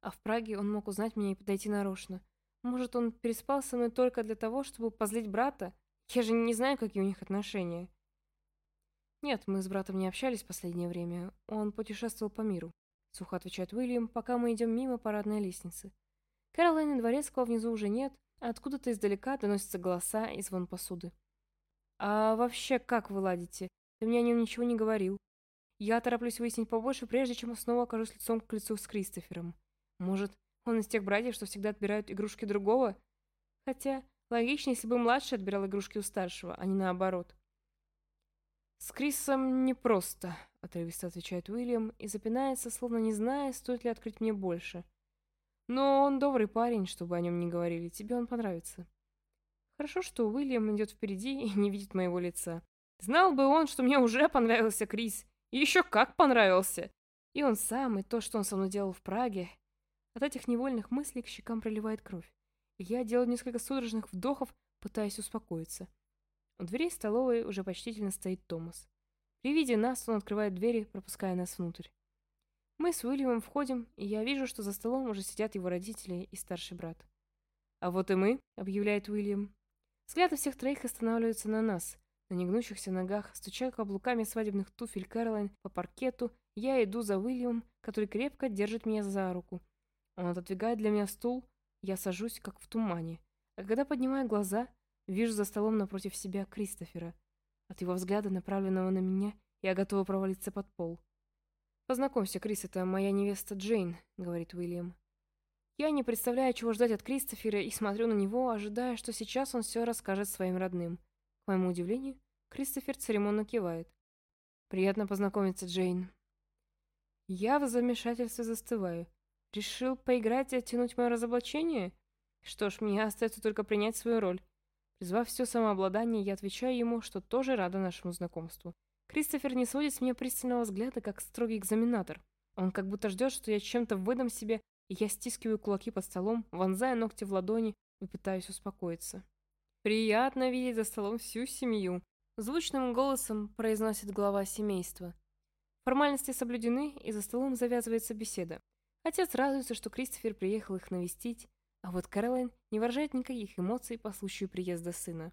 А в Праге он мог узнать меня и подойти нарочно. Может, он переспал со мной только для того, чтобы позлить брата? Я же не знаю, какие у них отношения. «Нет, мы с братом не общались в последнее время. Он путешествовал по миру», — сухо отвечает Уильям, пока мы идем мимо парадной лестницы. Кэролайн и Дворецкого внизу уже нет, а откуда-то издалека доносятся голоса и звон посуды. «А вообще, как вы ладите? Ты мне о нем ничего не говорил. Я тороплюсь выяснить побольше, прежде чем снова окажусь лицом к лицу с Кристофером. Может, он из тех братьев, что всегда отбирают игрушки другого? Хотя, логично, если бы младший отбирал игрушки у старшего, а не наоборот. «С Крисом непросто», — отрывисто отвечает Уильям и запинается, словно не зная, стоит ли открыть мне больше. «Но он добрый парень, чтобы о нем не говорили. Тебе он понравится». Хорошо, что Уильям идет впереди и не видит моего лица. Знал бы он, что мне уже понравился Крис. И еще как понравился. И он сам, и то, что он со мной делал в Праге. От этих невольных мыслей к щекам проливает кровь. И я делаю несколько судорожных вдохов, пытаясь успокоиться. У дверей столовой уже почтительно стоит Томас. При виде нас он открывает двери, пропуская нас внутрь. Мы с Уильямом входим, и я вижу, что за столом уже сидят его родители и старший брат. «А вот и мы», — объявляет Уильям. Взгляды всех троих останавливаются на нас. На негнущихся ногах, стуча каблуками свадебных туфель Кэролайн по паркету, я иду за Уильямом, который крепко держит меня за руку. Он отодвигает для меня стул, я сажусь, как в тумане. А когда поднимаю глаза, Вижу за столом напротив себя Кристофера. От его взгляда, направленного на меня, я готова провалиться под пол. «Познакомься, Крис, это моя невеста Джейн», — говорит Уильям. Я не представляю, чего ждать от Кристофера, и смотрю на него, ожидая, что сейчас он все расскажет своим родным. К моему удивлению, Кристофер церемонно кивает. «Приятно познакомиться, Джейн». Я в замешательстве застываю. Решил поиграть и оттянуть мое разоблачение? Что ж, мне остается только принять свою роль. Призвав все самообладание, я отвечаю ему, что тоже рада нашему знакомству. Кристофер не сводит с меня пристального взгляда, как строгий экзаменатор. Он как будто ждет, что я чем-то выдам себе, и я стискиваю кулаки под столом, вонзая ногти в ладони и пытаюсь успокоиться. «Приятно видеть за столом всю семью», — звучным голосом произносит глава семейства. Формальности соблюдены, и за столом завязывается беседа. Отец радуется, что Кристофер приехал их навестить, а вот Кэролайн не выражает никаких эмоций по случаю приезда сына.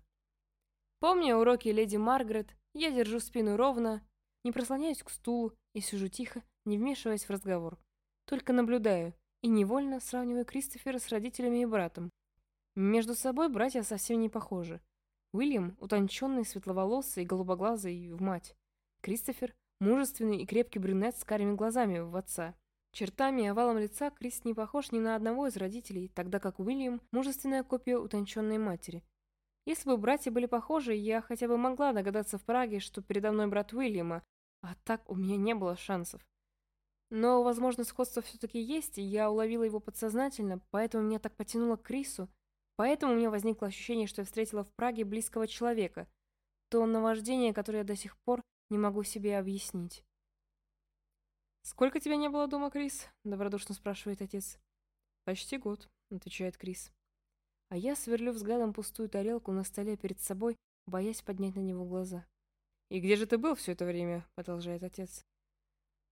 Помня уроки леди Маргарет, я держу спину ровно, не прослоняюсь к стулу и сижу тихо, не вмешиваясь в разговор. Только наблюдаю и невольно сравниваю Кристофера с родителями и братом. Между собой братья совсем не похожи. Уильям – утонченный, светловолосый голубоглазый в мать. Кристофер – мужественный и крепкий брюнет с карими глазами в отца. Чертами и овалом лица Крис не похож ни на одного из родителей, тогда как Уильям – мужественная копия утонченной матери. Если бы братья были похожи, я хотя бы могла догадаться в Праге, что передо мной брат Уильяма, а так у меня не было шансов. Но, возможно, сходство все-таки есть, и я уловила его подсознательно, поэтому меня так потянуло к Крису, поэтому у меня возникло ощущение, что я встретила в Праге близкого человека, то наваждение, которое я до сих пор не могу себе объяснить. «Сколько тебя не было дома, Крис?» — добродушно спрашивает отец. «Почти год», — отвечает Крис. А я сверлю взглядом пустую тарелку на столе перед собой, боясь поднять на него глаза. «И где же ты был все это время?» — продолжает отец.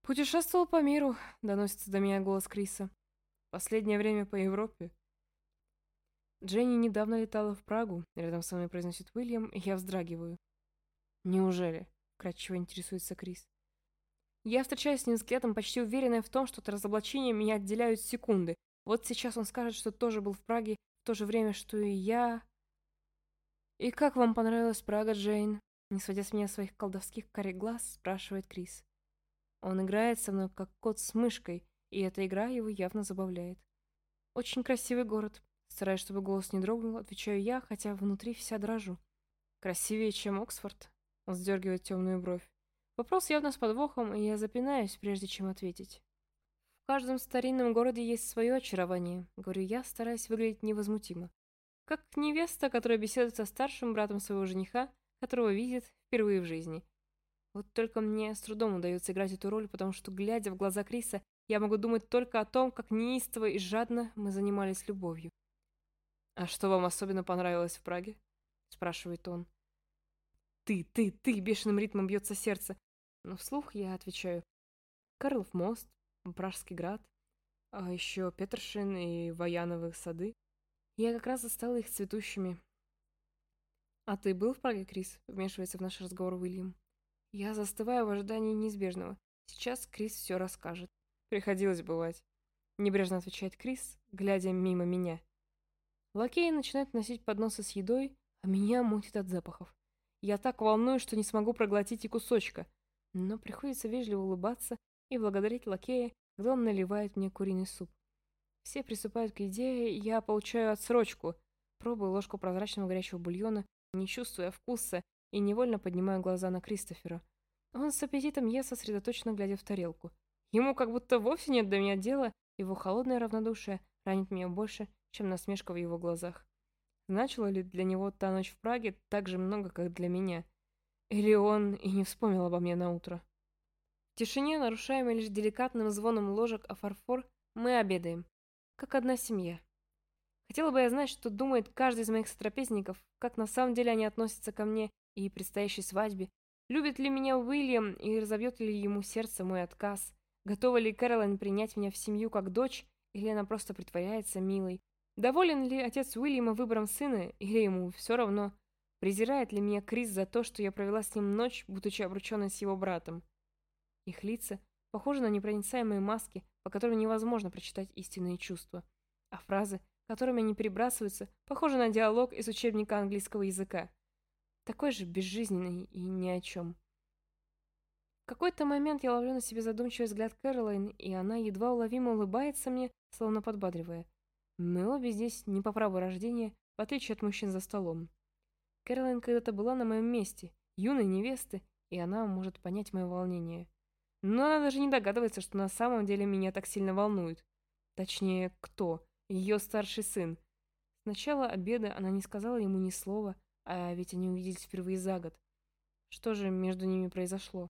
«Путешествовал по миру», — доносится до меня голос Криса. «Последнее время по Европе». Дженни недавно летала в Прагу, рядом со мной произносит Уильям, и я вздрагиваю. «Неужели?» — кратчево интересуется Крис. Я встречаюсь с ним взглядом, почти уверенная в том, что от разоблачения меня отделяют секунды. Вот сейчас он скажет, что тоже был в Праге, в то же время, что и я... «И как вам понравилась Прага, Джейн?» Не сводя с меня своих колдовских карих глаз, спрашивает Крис. Он играет со мной, как кот с мышкой, и эта игра его явно забавляет. «Очень красивый город», стараясь, чтобы голос не дрогнул, отвечаю я, хотя внутри вся дрожу. «Красивее, чем Оксфорд?» Он сдергивает темную бровь. Вопрос явно с подвохом, и я запинаюсь, прежде чем ответить. Каждом старинном городе есть свое очарование, говорю я, стараясь выглядеть невозмутимо. Как невеста, которая беседует со старшим братом своего жениха, которого видит впервые в жизни. Вот только мне с трудом удается играть эту роль, потому что, глядя в глаза Криса, я могу думать только о том, как неистово и жадно мы занимались любовью. «А что вам особенно понравилось в Праге?» — спрашивает он. «Ты, ты, ты!» — бешеным ритмом бьется сердце. Но вслух я отвечаю. Карлов мост, Пражский град, а еще Петершин и Ваяновые сады. Я как раз застала их цветущими. «А ты был в Праге, Крис?» — вмешивается в наш разговор Уильям. Я застываю в ожидании неизбежного. Сейчас Крис все расскажет. Приходилось бывать. Небрежно отвечает Крис, глядя мимо меня. Лакеи начинают носить подносы с едой, а меня мутит от запахов. Я так волнуюсь, что не смогу проглотить и кусочка — но приходится вежливо улыбаться и благодарить лакея, когда он наливает мне куриный суп. Все приступают к еде, я получаю отсрочку. Пробую ложку прозрачного горячего бульона, не чувствуя вкуса, и невольно поднимаю глаза на Кристофера. Он с аппетитом ест, сосредоточенно глядя в тарелку. Ему как будто вовсе нет до меня дела, его холодное равнодушие ранит меня больше, чем насмешка в его глазах. Значила ли для него та ночь в Праге так же много, как для меня? Или он и не вспомнил обо мне на утро. Тишине, нарушаемой лишь деликатным звоном ложек о фарфор, мы обедаем. Как одна семья. Хотела бы я знать, что думает каждый из моих сотрапезников, как на самом деле они относятся ко мне и предстоящей свадьбе. Любит ли меня Уильям и разобьет ли ему сердце мой отказ? Готова ли Кэролайн принять меня в семью как дочь, или она просто притворяется милой? Доволен ли отец Уильяма выбором сына, или ему все равно? Презирает ли меня Крис за то, что я провела с ним ночь, будучи обрученной с его братом? Их лица похожи на непроницаемые маски, по которым невозможно прочитать истинные чувства. А фразы, которыми они перебрасываются, похожи на диалог из учебника английского языка. Такой же безжизненный и ни о чем. В какой-то момент я ловлю на себе задумчивый взгляд Кэролайн, и она едва уловимо улыбается мне, словно подбадривая. Мы обе здесь не по праву рождения, в отличие от мужчин за столом. Кэролайн когда-то была на моем месте, юной невесты, и она может понять мое волнение. Но она даже не догадывается, что на самом деле меня так сильно волнует. Точнее, кто? Ее старший сын. С начала обеда она не сказала ему ни слова, а ведь они увиделись впервые за год. Что же между ними произошло?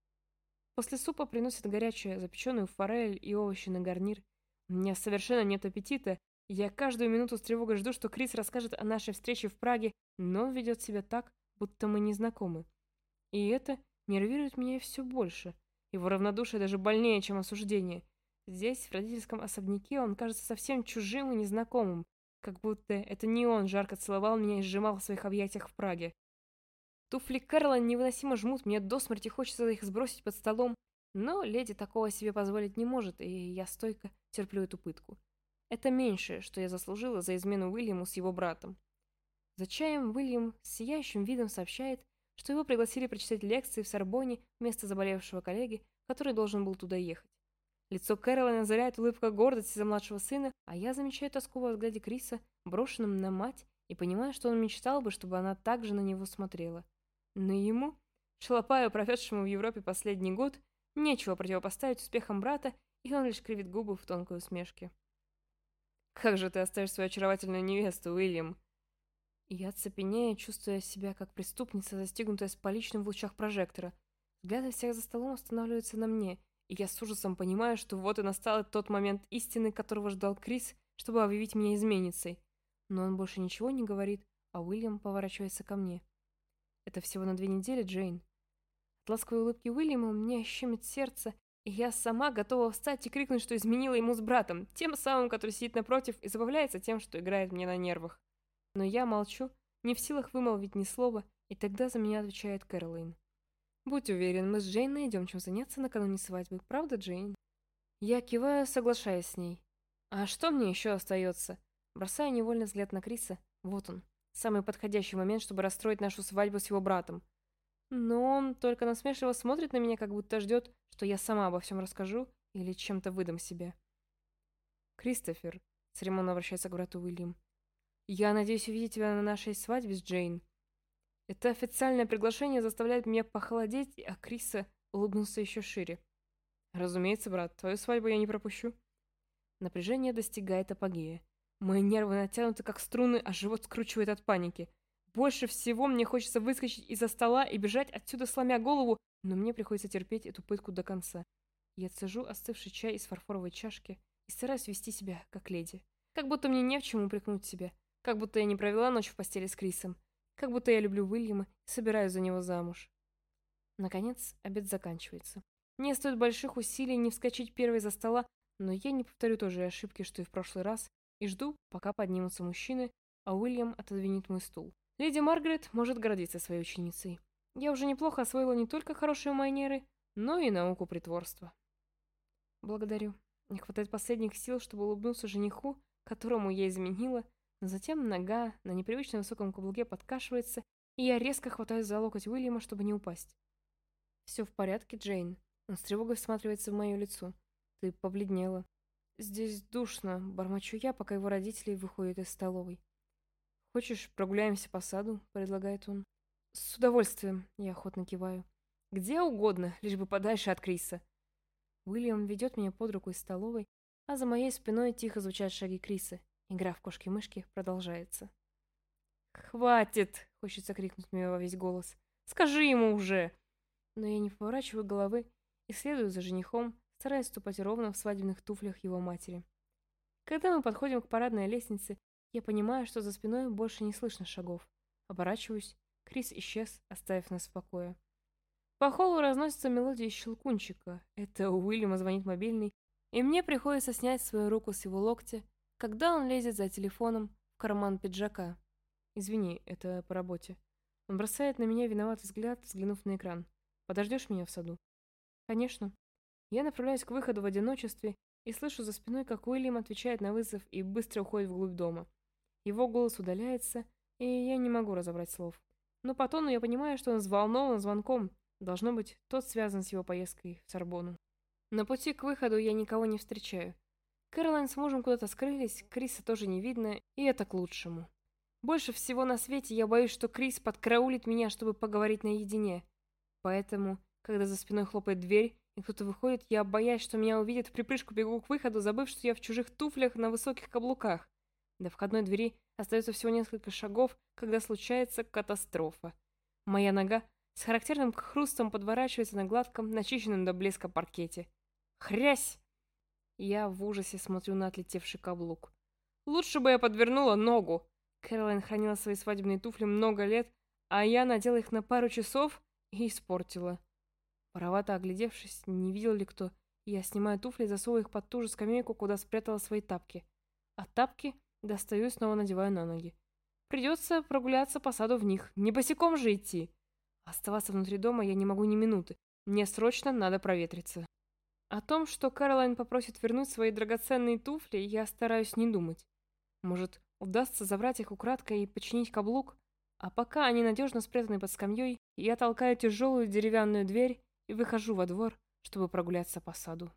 После супа приносят горячее, запеченную форель и овощи на гарнир. У меня совершенно нет аппетита, я каждую минуту с тревогой жду, что Крис расскажет о нашей встрече в Праге, но ведет себя так, будто мы не знакомы. И это нервирует меня все больше. Его равнодушие даже больнее, чем осуждение. Здесь, в родительском особняке, он кажется совсем чужим и незнакомым, как будто это не он жарко целовал меня и сжимал в своих объятиях в Праге. Туфли Кэролайн невыносимо жмут, мне до смерти хочется их сбросить под столом, но леди такого себе позволить не может, и я стойко терплю эту пытку. Это меньшее, что я заслужила за измену Уильяму с его братом. За чаем Уильям с сияющим видом сообщает, что его пригласили прочитать лекции в Сорбоне вместо заболевшего коллеги, который должен был туда ехать. Лицо Кэролайн озаряет улыбка гордости за младшего сына, а я замечаю тоску во взгляде Криса, брошенном на мать, и понимаю, что он мечтал бы, чтобы она также на него смотрела. Но ему, шалопаю, проведшему в Европе последний год, нечего противопоставить успехам брата, и он лишь кривит губы в тонкой усмешке. Как же ты оставишь свою очаровательную невесту, Уильям?» Я цепенею, чувствуя себя как преступница, застигнутая с поличным в лучах прожектора. Взгляды всех за столом останавливаются на мне, и я с ужасом понимаю, что вот и настал тот момент истины, которого ждал Крис, чтобы объявить меня изменницей. Но он больше ничего не говорит, а Уильям поворачивается ко мне. Это всего на две недели, Джейн. От ласковой улыбки Уильяма меня щемит сердце, я сама готова встать и крикнуть, что изменила ему с братом, тем самым, который сидит напротив и забавляется тем, что играет мне на нервах. Но я молчу, не в силах вымолвить ни слова, и тогда за меня отвечает Кэролайн. «Будь уверен, мы с Джейн найдем чем заняться накануне свадьбы, правда, Джейн?» Я киваю, соглашаясь с ней. «А что мне еще остается?» Бросаю невольный взгляд на Криса. Вот он, самый подходящий момент, чтобы расстроить нашу свадьбу с его братом. Но он только насмешливо смотрит на меня, как будто ждет, что я сама обо всем расскажу или чем-то выдам себе. «Кристофер», — церемонно обращается к брату Уильям, — «я надеюсь увидеть тебя на нашей свадьбе с Джейн». Это официальное приглашение заставляет меня похолодеть, а Криса улыбнулся еще шире. «Разумеется, брат, твою свадьбу я не пропущу». Напряжение достигает апогея. Мои нервы натянуты, как струны, а живот скручивает от паники — больше всего мне хочется выскочить из-за стола и бежать отсюда, сломя голову, но мне приходится терпеть эту пытку до конца. Я цежу остывший чай из фарфоровой чашки и стараюсь вести себя как леди. Как будто мне не в чем упрекнуть себя. Как будто я не провела ночь в постели с Крисом. Как будто я люблю Уильяма и собираюсь за него замуж. Наконец, обед заканчивается. Мне стоит больших усилий не вскочить первой за стола, но я не повторю той же ошибки, что и в прошлый раз, и жду, пока поднимутся мужчины, а Уильям отодвинет мой стул. Леди Маргарет может гордиться своей ученицей. Я уже неплохо освоила не только хорошие манеры, но и науку притворства. Благодарю. Не хватает последних сил, чтобы улыбнуться жениху, которому я изменила, затем нога на непривычно высоком каблуке подкашивается, и я резко хватаюсь за локоть Уильяма, чтобы не упасть. «Все в порядке, Джейн?» Он с тревогой всматривается в мое лицо. «Ты побледнела». «Здесь душно», — бормочу я, пока его родители выходят из столовой. «Хочешь, прогуляемся по саду?» — предлагает он. «С удовольствием», — я охотно киваю. «Где угодно, лишь бы подальше от Криса». Уильям ведет меня под руку из столовой, а за моей спиной тихо звучат шаги Криса. Игра в кошки-мышки продолжается. «Хватит!» — хочется крикнуть мне во весь голос. «Скажи ему уже!» Но я не поворачиваю головы и следую за женихом, стараясь ступать ровно в свадебных туфлях его матери. Когда мы подходим к парадной лестнице, я понимаю, что за спиной больше не слышно шагов. Оборачиваюсь. Крис исчез, оставив нас в покое. По холлу разносится мелодия щелкунчика. Это у Уильяма звонит мобильный, и мне приходится снять свою руку с его локтя, когда он лезет за телефоном в карман пиджака. Извини, это по работе. Он бросает на меня виноватый взгляд, взглянув на экран. Подождешь меня в саду? Конечно. Я направляюсь к выходу в одиночестве и слышу за спиной, как Уильям отвечает на вызов и быстро уходит вглубь дома. Его голос удаляется, и я не могу разобрать слов. Но по тону я понимаю, что он взволнован звонком. Должно быть, тот связан с его поездкой в Сорбону. На пути к выходу я никого не встречаю. Кэролайн с мужем куда-то скрылись, Криса тоже не видно, и это к лучшему. Больше всего на свете я боюсь, что Крис подкраулит меня, чтобы поговорить наедине. Поэтому, когда за спиной хлопает дверь, и кто-то выходит, я боясь, что меня увидят, в припрыжку бегу к выходу, забыв, что я в чужих туфлях на высоких каблуках. До входной двери остается всего несколько шагов, когда случается катастрофа. Моя нога с характерным хрустом подворачивается на гладком, начищенном до блеска паркете. Хрясь! Я в ужасе смотрю на отлетевший каблук. Лучше бы я подвернула ногу. Кэролайн хранила свои свадебные туфли много лет, а я надела их на пару часов и испортила. Воровато оглядевшись, не видел ли кто, я снимаю туфли и засовываю их под ту же скамейку, куда спрятала свои тапки. А тапки достаю и снова надеваю на ноги. Придется прогуляться по саду в них, не босиком же идти. Оставаться внутри дома я не могу ни минуты. Мне срочно надо проветриться. О том, что Кэролайн попросит вернуть свои драгоценные туфли, я стараюсь не думать. Может, удастся забрать их украдкой и починить каблук? А пока они надежно спрятаны под скамьей, я толкаю тяжелую деревянную дверь и выхожу во двор, чтобы прогуляться по саду.